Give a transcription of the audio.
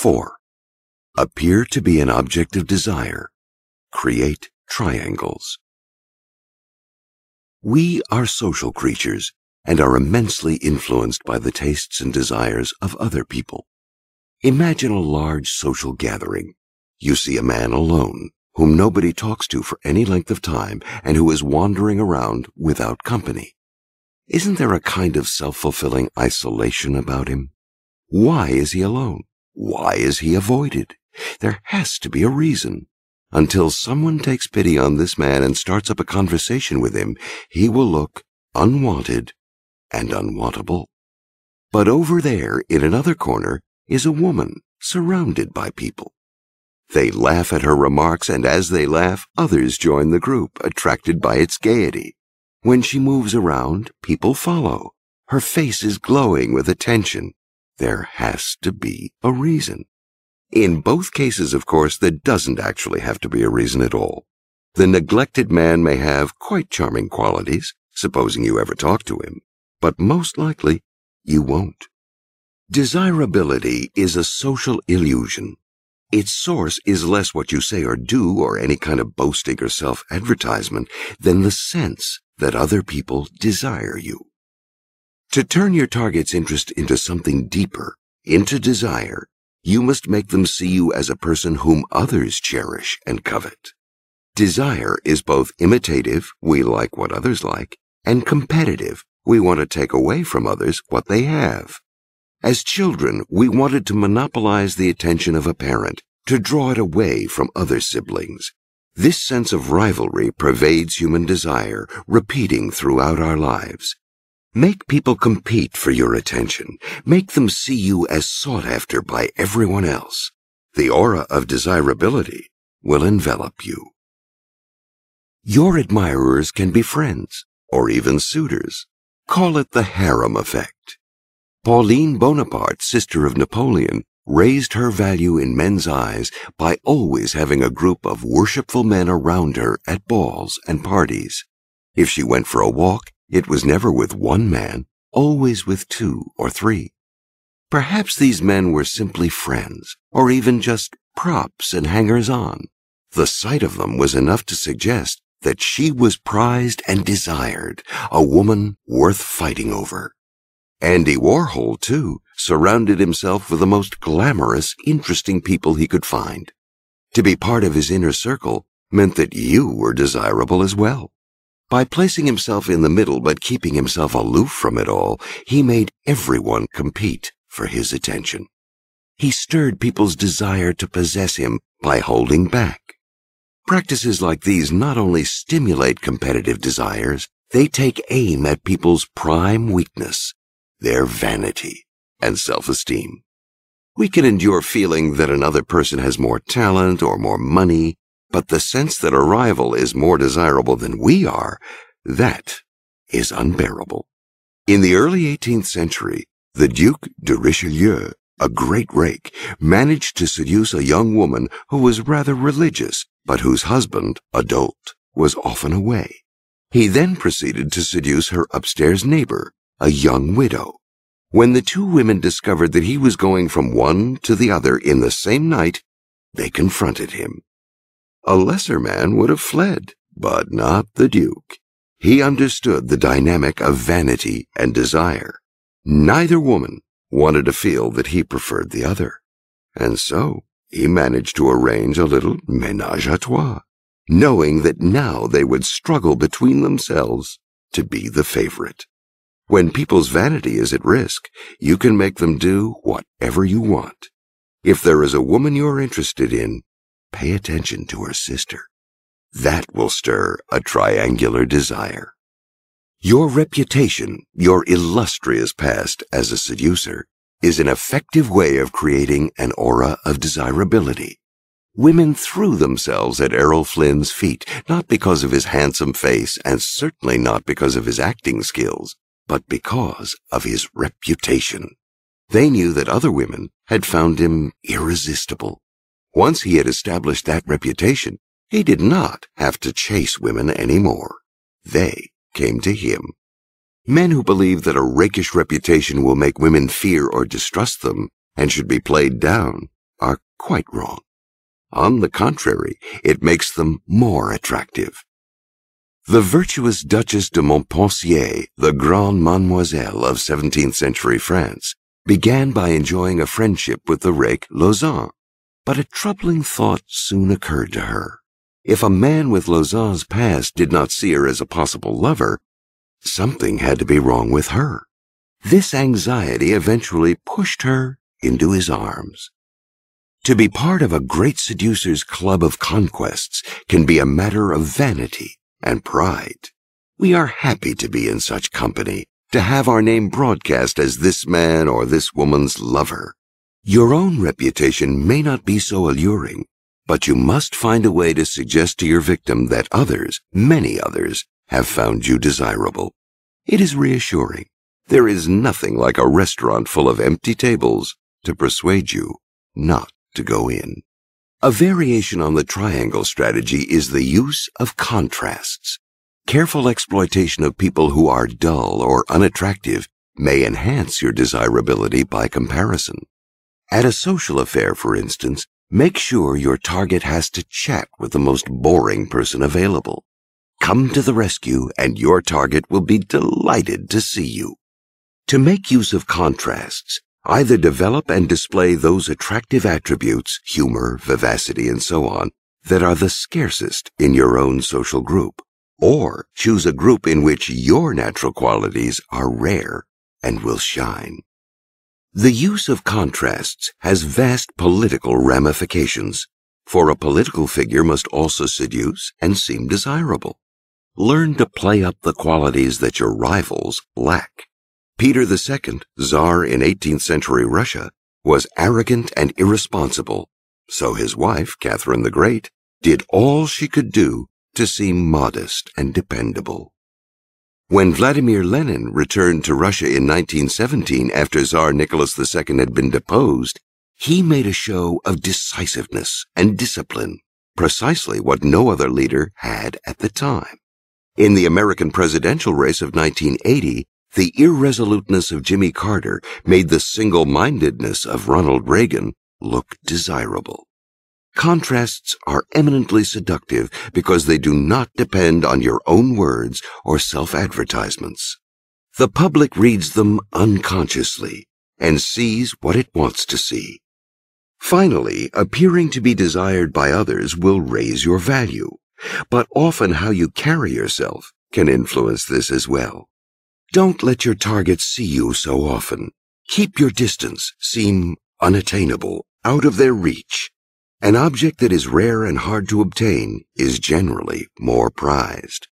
4. Appear to be an object of desire. Create triangles. We are social creatures and are immensely influenced by the tastes and desires of other people. Imagine a large social gathering. You see a man alone, whom nobody talks to for any length of time and who is wandering around without company. Isn't there a kind of self-fulfilling isolation about him? Why is he alone? Why is he avoided? There has to be a reason. Until someone takes pity on this man and starts up a conversation with him, he will look unwanted and unwantable. But over there, in another corner, is a woman surrounded by people. They laugh at her remarks, and as they laugh, others join the group, attracted by its gaiety. When she moves around, people follow. Her face is glowing with attention. There has to be a reason. In both cases, of course, there doesn't actually have to be a reason at all. The neglected man may have quite charming qualities, supposing you ever talk to him, but most likely you won't. Desirability is a social illusion. Its source is less what you say or do or any kind of boasting or self-advertisement than the sense that other people desire you. To turn your target's interest into something deeper, into desire, you must make them see you as a person whom others cherish and covet. Desire is both imitative, we like what others like, and competitive, we want to take away from others what they have. As children, we wanted to monopolize the attention of a parent, to draw it away from other siblings. This sense of rivalry pervades human desire, repeating throughout our lives. Make people compete for your attention. Make them see you as sought after by everyone else. The aura of desirability will envelop you. Your admirers can be friends, or even suitors. Call it the harem effect. Pauline Bonaparte, sister of Napoleon, raised her value in men's eyes by always having a group of worshipful men around her at balls and parties. If she went for a walk, it was never with one man, always with two or three. Perhaps these men were simply friends, or even just props and hangers on. The sight of them was enough to suggest that she was prized and desired, a woman worth fighting over. Andy Warhol, too, surrounded himself with the most glamorous, interesting people he could find. To be part of his inner circle meant that you were desirable as well. By placing himself in the middle but keeping himself aloof from it all, he made everyone compete for his attention. He stirred people's desire to possess him by holding back. Practices like these not only stimulate competitive desires, they take aim at people's prime weakness, their vanity and self-esteem. We can endure feeling that another person has more talent or more money but the sense that a rival is more desirable than we are, that is unbearable. In the early 18th century, the Duke de Richelieu, a great rake, managed to seduce a young woman who was rather religious, but whose husband, adult, was often away. He then proceeded to seduce her upstairs neighbor, a young widow. When the two women discovered that he was going from one to the other in the same night, they confronted him. A lesser man would have fled, but not the Duke. He understood the dynamic of vanity and desire. Neither woman wanted to feel that he preferred the other. And so he managed to arrange a little ménage à trois, knowing that now they would struggle between themselves to be the favorite. When people's vanity is at risk, you can make them do whatever you want. If there is a woman you're interested in, pay attention to her sister. That will stir a triangular desire. Your reputation, your illustrious past as a seducer, is an effective way of creating an aura of desirability. Women threw themselves at Errol Flynn's feet, not because of his handsome face and certainly not because of his acting skills, but because of his reputation. They knew that other women had found him irresistible, once he had established that reputation, he did not have to chase women any more. They came to him. Men who believe that a rakish reputation will make women fear or distrust them and should be played down are quite wrong. On the contrary, it makes them more attractive. The virtuous Duchess de Montpensier, the grande mademoiselle of 17th century France, began by enjoying a friendship with the rake Lauzun. But a troubling thought soon occurred to her. If a man with Lauzun's past did not see her as a possible lover, something had to be wrong with her. This anxiety eventually pushed her into his arms. To be part of a great seducer's club of conquests can be a matter of vanity and pride. We are happy to be in such company, to have our name broadcast as this man or this woman's lover. Your own reputation may not be so alluring, but you must find a way to suggest to your victim that others, many others, have found you desirable. It is reassuring. There is nothing like a restaurant full of empty tables to persuade you not to go in. A variation on the triangle strategy is the use of contrasts. Careful exploitation of people who are dull or unattractive may enhance your desirability by comparison. At a social affair, for instance, make sure your target has to chat with the most boring person available. Come to the rescue and your target will be delighted to see you. To make use of contrasts, either develop and display those attractive attributes, humor, vivacity, and so on, that are the scarcest in your own social group or choose a group in which your natural qualities are rare and will shine. The use of contrasts has vast political ramifications, for a political figure must also seduce and seem desirable. Learn to play up the qualities that your rivals lack. Peter II, Tsar in 18th century Russia, was arrogant and irresponsible, so his wife, Catherine the Great, did all she could do to seem modest and dependable. When Vladimir Lenin returned to Russia in 1917 after Tsar Nicholas II had been deposed, he made a show of decisiveness and discipline, precisely what no other leader had at the time. In the American presidential race of 1980, the irresoluteness of Jimmy Carter made the single-mindedness of Ronald Reagan look desirable. Contrasts are eminently seductive because they do not depend on your own words or self-advertisements. The public reads them unconsciously and sees what it wants to see. Finally, appearing to be desired by others will raise your value, but often how you carry yourself can influence this as well. Don't let your target see you so often. Keep your distance, seem unattainable, out of their reach. An object that is rare and hard to obtain is generally more prized.